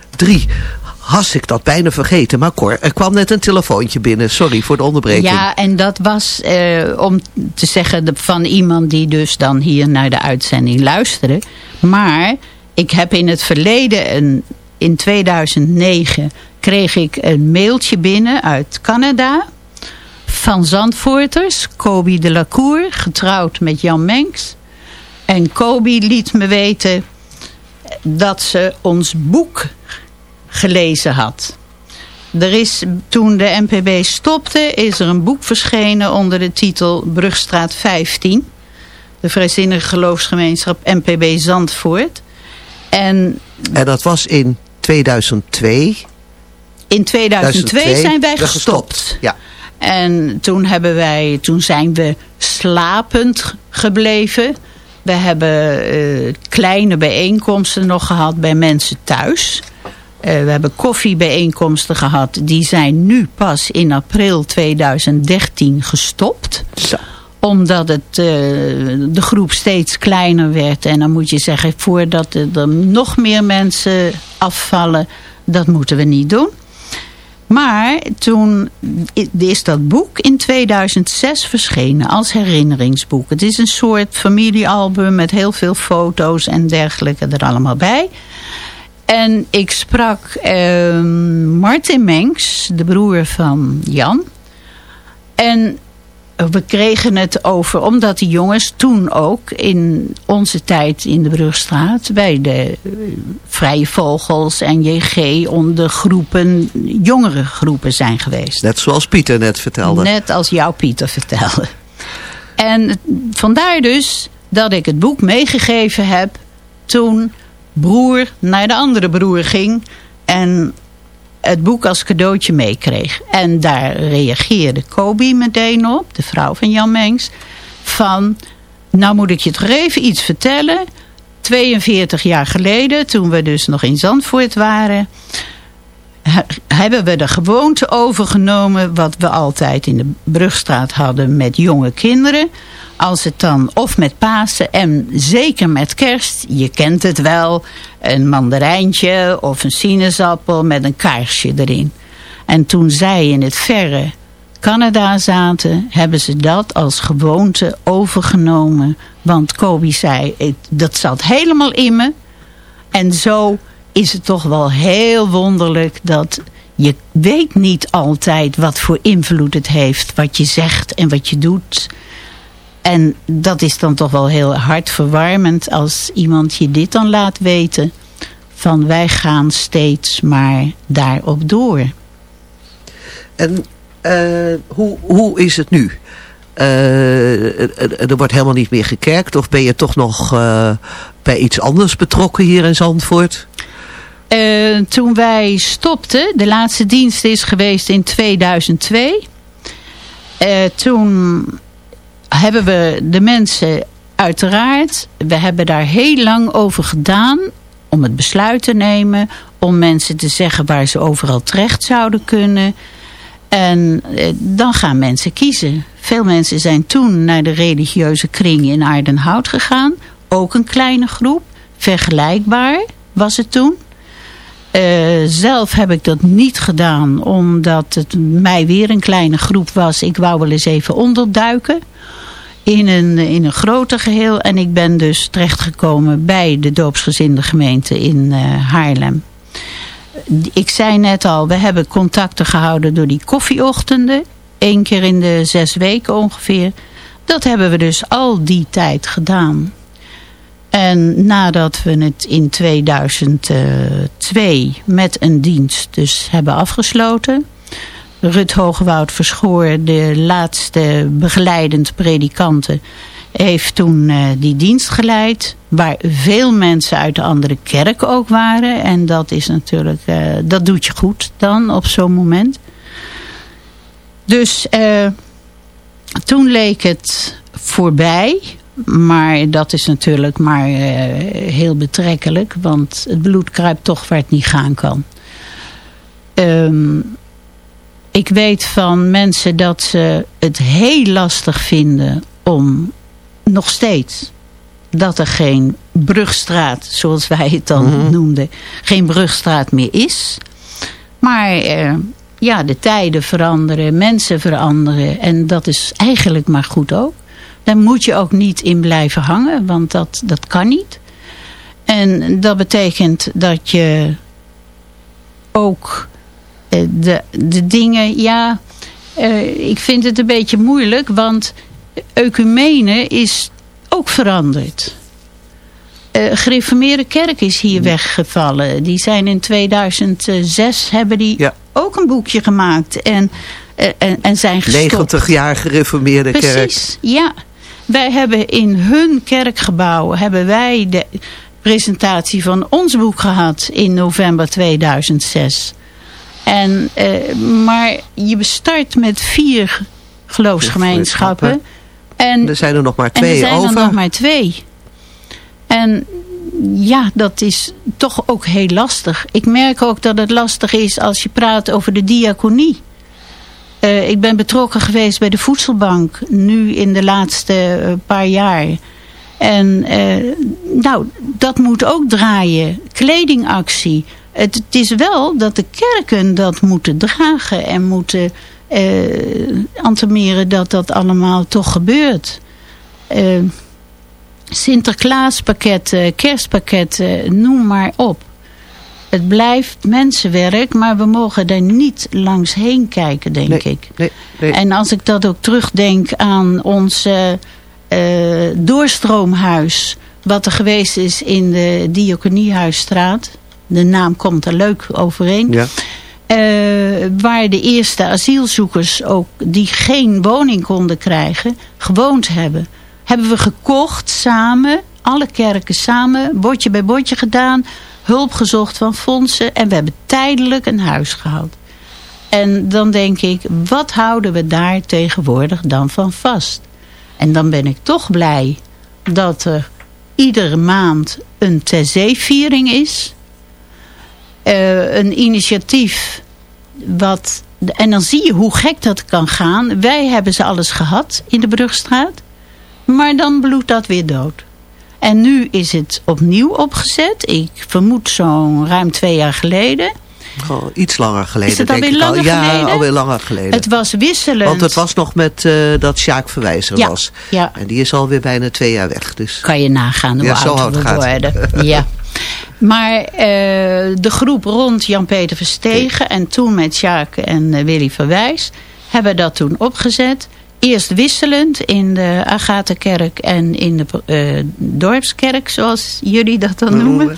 Has ik dat bijna vergeten. Maar Cor, er kwam net een telefoontje binnen. Sorry voor de onderbreking. Ja, en dat was eh, om te zeggen van iemand die dus dan hier naar de uitzending luisterde. Maar ik heb in het verleden, een, in 2009, kreeg ik een mailtje binnen uit Canada. Van Zandvoorters, Kobi de la Cour, getrouwd met Jan Menks. En Kobi liet me weten dat ze ons boek gelezen had. Er is, toen de NPB stopte, is er een boek verschenen onder de titel Brugstraat 15. De Vrijzinnige Geloofsgemeenschap NPB Zandvoort. En En dat was in 2002. in 2002 zijn wij gestopt. Ja. En toen, hebben wij, toen zijn we slapend gebleven. We hebben eh, kleine bijeenkomsten nog gehad bij mensen thuis. Eh, we hebben koffiebijeenkomsten gehad. Die zijn nu pas in april 2013 gestopt. Omdat het, eh, de groep steeds kleiner werd. En dan moet je zeggen, voordat er, er nog meer mensen afvallen... dat moeten we niet doen. Maar toen is dat boek in 2006 verschenen als herinneringsboek. Het is een soort familiealbum met heel veel foto's en dergelijke er allemaal bij. En ik sprak eh, Martin Menks, de broer van Jan. En we kregen het over, omdat die jongens toen ook in onze tijd in de Brugstraat... bij de eh, Vrije Vogels en JG onder groepen, jongere groepen zijn geweest. Net zoals Pieter net vertelde. Net als jouw Pieter vertelde. En vandaar dus dat ik het boek meegegeven heb toen broer naar de andere broer ging en het boek als cadeautje meekreeg. En daar reageerde Kobi meteen op, de vrouw van Jan Mengs, van nou moet ik je toch even iets vertellen. 42 jaar geleden, toen we dus nog in Zandvoort waren hebben we de gewoonte overgenomen wat we altijd in de Brugstraat hadden met jonge kinderen. Als het dan, of met Pasen en zeker met kerst, je kent het wel, een mandarijntje of een sinaasappel met een kaarsje erin. En toen zij in het verre Canada zaten, hebben ze dat als gewoonte overgenomen. Want Kobi zei, "Ik- dat zat helemaal in me. En zo is het toch wel heel wonderlijk dat je weet niet altijd wat voor invloed het heeft. Wat je zegt en wat je doet. En dat is dan toch wel heel hartverwarmend als iemand je dit dan laat weten. Van wij gaan steeds maar daarop door. En uh, hoe, hoe is het nu? Uh, er wordt helemaal niet meer gekerkt. Of ben je toch nog uh, bij iets anders betrokken hier in Zandvoort? Uh, toen wij stopten, de laatste dienst is geweest in 2002. toen hebben we de mensen uiteraard, we hebben daar heel lang over gedaan om het besluit te nemen. Om mensen te zeggen waar ze overal terecht zouden kunnen. En eh, dan gaan mensen kiezen. Veel mensen zijn toen naar de religieuze kring in Aardenhout gegaan. Ook een kleine groep. Vergelijkbaar was het toen. Uh, zelf heb ik dat niet gedaan omdat het mij weer een kleine groep was. Ik wou wel eens even onderduiken in een, in een groter geheel. En ik ben dus terechtgekomen bij de doopsgezinde gemeente in uh, Haarlem ik zei net al, we hebben contacten gehouden door die koffieochtenden. Eén keer in de zes weken ongeveer. Dat hebben we dus al die tijd gedaan. En nadat we het in 2002 met een dienst dus hebben afgesloten... Rut Hogewoud Verschoor, de laatste begeleidend predikanten heeft toen uh, die dienst geleid. Waar veel mensen uit de andere kerk ook waren. En dat is natuurlijk, uh, dat doet je goed dan op zo'n moment. Dus uh, toen leek het voorbij. Maar dat is natuurlijk maar heel betrekkelijk. Want het bloed kruipt toch waar het niet gaan kan. Um, ik weet van mensen dat ze het heel lastig vinden om nog steeds dat er geen brugstraat, zoals wij het dan mm noemden, geen brugstraat meer is. Maar eh, ja, de tijden veranderen, mensen veranderen en dat is eigenlijk maar goed ook. Daar moet je ook niet in blijven hangen, want dat, dat kan niet. En dat betekent dat je ook eh, de, de dingen, ja, eh, ik vind het een beetje moeilijk, want ecumene is ook veranderd. Uh, gereformeerde kerk is hier weggevallen. Die zijn in 2006 hebben die ook een boekje gemaakt. En, uh, en, en zijn gestopt. 90 jaar gereformeerde Precies, kerk. Precies, ja. Wij hebben in hun kerkgebouw hebben wij de presentatie van ons boek gehad in november 2006. En, uh, maar je start met vier geloofsgemeenschappen. En er zijn er nog maar twee en er zijn over. er nog maar twee. En ja, dat is toch ook heel lastig. Ik merk ook dat het lastig is als je praat over de diaconie. Uh, ik ben betrokken geweest bij de voedselbank. Nu in de laatste uh, paar jaar. En uh, nou, dat moet ook draaien. Kledingactie. Het, het, is wel dat de kerken dat moeten dragen. En moeten antemeren dat dat allemaal toch gebeurt. Sinterklaaspakketten, kerstpakketten, noem maar op. Het blijft mensenwerk, maar we mogen er niet langs heen kijken, denk nee, ik. Nee, nee. En als ik dat ook terugdenk aan ons uh, doorstroomhuis... wat er geweest is in de Diakoniehuisstraat... de naam komt er leuk overeen... Ja. Uh, waar de eerste asielzoekers ook die geen woning konden krijgen, gewoond hebben. Hebben we gekocht samen, alle kerken samen, bordje bij bordje gedaan, hulp gezocht van fondsen en we hebben tijdelijk een huis gehad. En dan denk ik, wat houden we daar tegenwoordig dan van vast? En dan ben ik toch blij dat er iedere maand een terzeeviering is uh, een initiatief wat... En dan zie je hoe gek dat kan gaan. Wij hebben ze alles gehad in de Brugstraat. Maar dan bloedt dat weer dood. En nu is het opnieuw opgezet. Ik vermoed zo'n ruim twee jaar geleden. Oh, iets langer geleden, is het denk ik langer al. Ja, geleden? alweer langer geleden. Het was wisselend. Want het was nog met uh, dat Sjaak Verwijzer ja, was. Ja. En die is alweer bijna twee jaar weg. Dus. Kan je nagaan hoe ja, zo oud we worden. (laughs) ja. Maar uh, de groep rond Jan-Peter Verstegen en toen met Sjaak en uh, Willy Verwijs hebben dat toen opgezet. Eerst wisselend in de Agatha-kerk en in de uh, dorpskerk, zoals jullie dat dan noemen.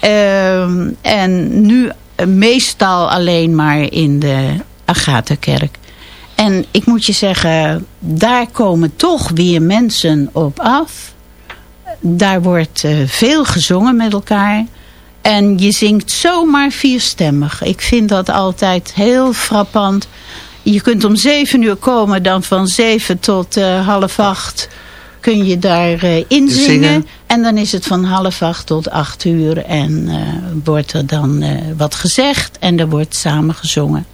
Ehm, en nu meestal alleen maar in de Agatha-kerk. En ik moet je zeggen, daar komen toch weer mensen op af. Daar wordt uh, veel gezongen met elkaar. En je zingt zomaar vierstemmig. Ik vind dat altijd heel frappant. Je kunt om zeven uur komen, dan van zeven tot uh, half acht kun je daar uh, inzingen. Zingen. En dan is het van half acht tot acht uur en uh, wordt er dan wat gezegd en er wordt samen gezongen.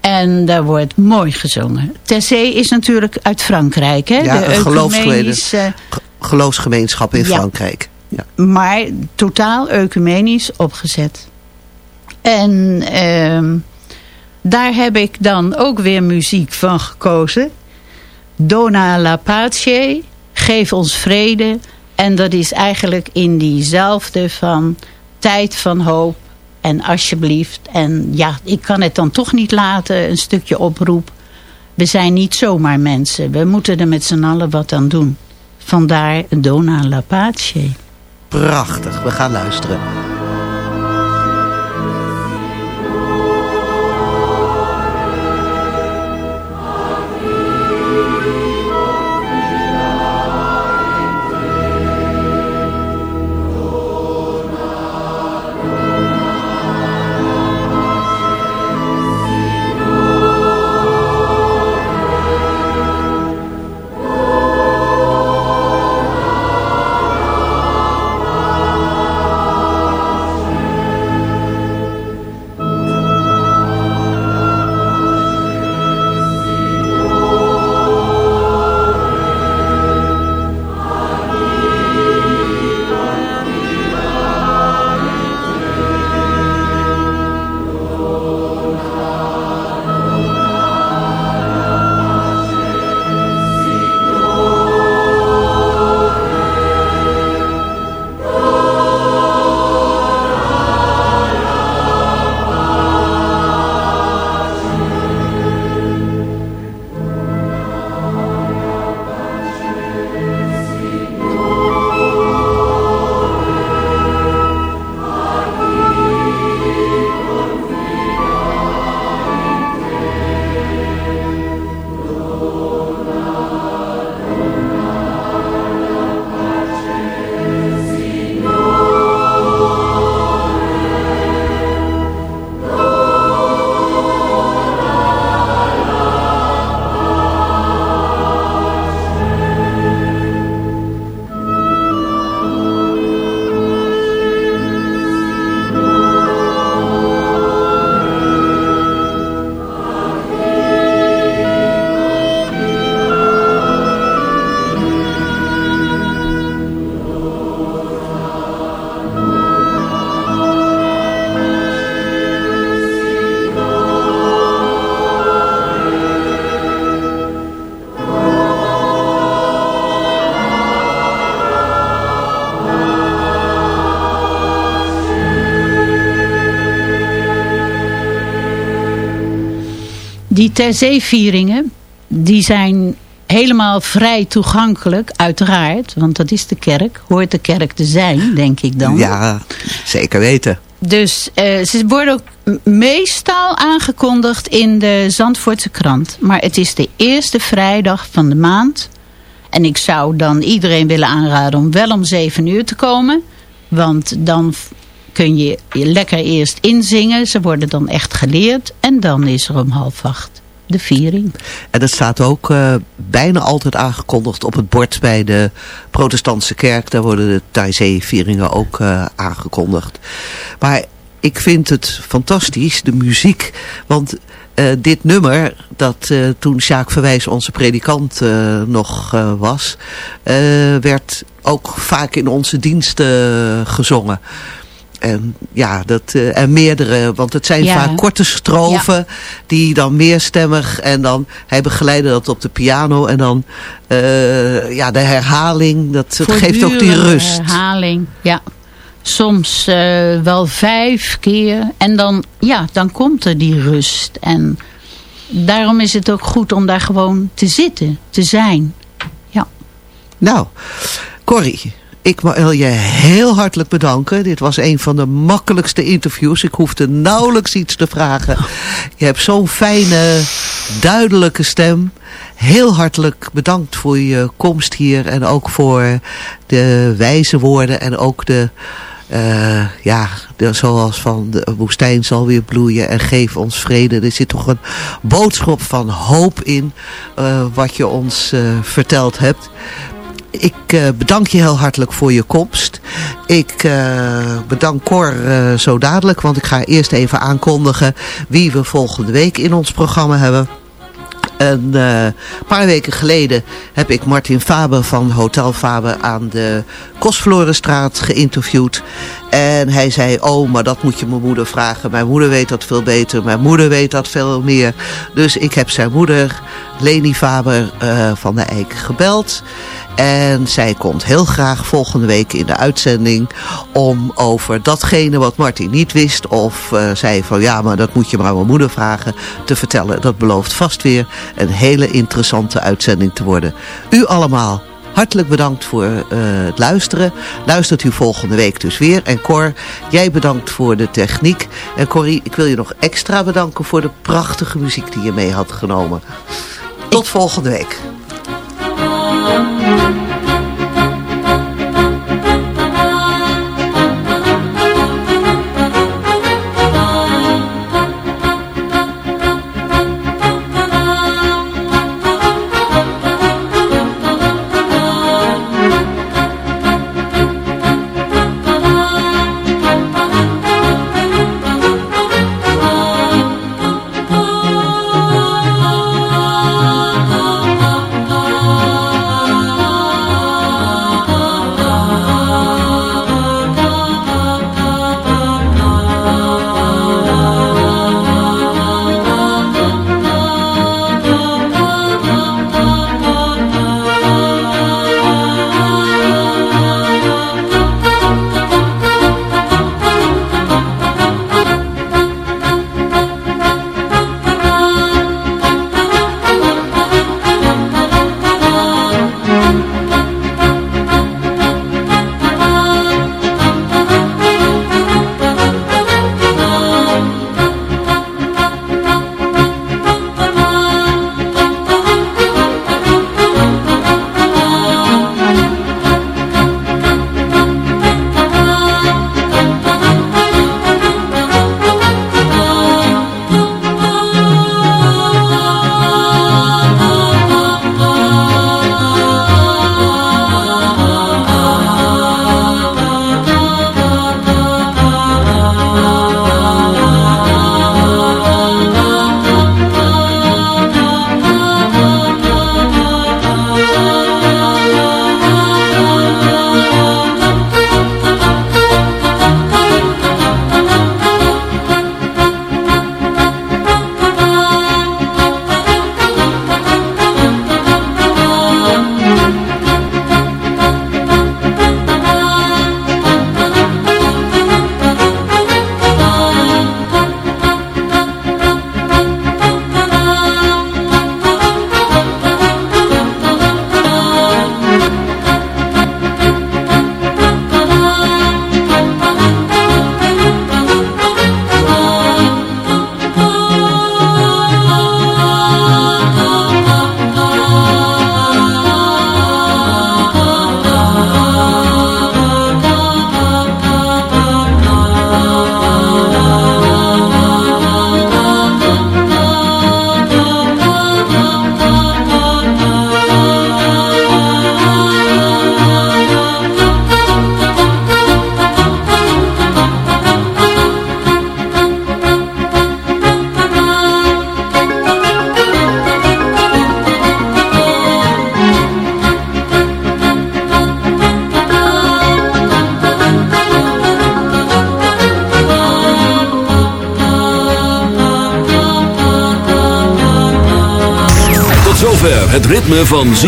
En daar wordt mooi gezongen. Tessé is natuurlijk uit Frankrijk. Hè? Ja, de geloofsgemeenschap, geloofsgemeenschap in ja, Frankrijk. Ja. Maar totaal ecumenisch opgezet. En uh, daar heb ik dan ook weer muziek van gekozen. Dona la pace, geef ons vrede. En dat is eigenlijk in diezelfde van tijd van hoop en alsjeblieft. En ja, ik kan het dan toch niet laten, een stukje oproep. We zijn niet zomaar mensen. We moeten er met z'n allen wat aan doen. Vandaar Dona la pace. Prachtig, we gaan luisteren. Terzeevieringen, die zijn helemaal vrij toegankelijk, uiteraard. Want dat is de kerk, hoort de kerk te zijn, denk ik dan. Ja, zeker weten. Dus uh, ze worden ook meestal aangekondigd in de Zandvoortse krant. Maar het is de eerste vrijdag van de maand. En ik zou dan iedereen willen aanraden om wel om zeven uur te komen. Want dan kun je lekker eerst inzingen. Ze worden dan echt geleerd. En dan is er om half acht de viering. En dat staat ook uh, bijna altijd aangekondigd op het bord bij de protestantse kerk. Daar worden de Taizé-vieringen ook uh, aangekondigd. Maar ik vind het fantastisch, de muziek. Want uh, dit nummer, dat toen Sjaak Verwijs onze predikant nog was, werd ook vaak in onze diensten gezongen. En ja, dat, uh, en meerdere, want het zijn ja. vaak korte strofen ja. die dan meerstemmig en dan hij begeleidde dat op de piano en dan uh, ja, de herhaling, dat het geeft ook die rust. herhaling, ja. soms eh, wel vijf keer. En dan, ja, dan komt er die rust. En daarom is het ook goed om daar gewoon te zitten, te zijn. Ja. Nou, Corrie, ik wil je heel hartelijk bedanken. Dit was een van de makkelijkste interviews. Ik hoefde nauwelijks iets te vragen. Je hebt zo'n fijne, duidelijke stem. Heel hartelijk bedankt voor je komst hier. En ook voor de wijze woorden. En ook de, uh, ja, de, zoals van de woestijn zal weer bloeien. En geef ons vrede. Er zit toch een boodschap van hoop in. Uh, wat je ons uh, verteld hebt ik uh, bedank je heel hartelijk voor je komst. Ik uh, bedank Cor uh, zo dadelijk, want ik ga eerst even aankondigen wie we volgende week in ons programma hebben. Een paar weken geleden heb ik Martin Faber van Hotel Faber aan de Kostverlorenstraat geïnterviewd. En hij zei, oh, maar dat moet je mijn moeder vragen. Mijn moeder weet dat veel beter. Mijn moeder weet dat veel meer. Dus ik heb zijn moeder, Leni Faber uh, van de Eik, gebeld. En zij komt heel graag volgende week in de uitzending om over datgene wat Martin niet wist. Of uh, zei van ja, maar dat moet je maar mijn moeder vragen te vertellen. Dat belooft vast weer een hele interessante uitzending te worden. U allemaal hartelijk bedankt voor uh, het luisteren. Luistert u volgende week dus weer. En Cor, jij bedankt voor de techniek. En Corrie, ik wil je nog extra bedanken voor de prachtige muziek die je mee had genomen. Tot volgende week.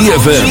ZFM.